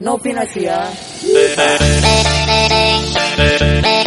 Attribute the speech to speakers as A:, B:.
A: No Novinasia.
B: One,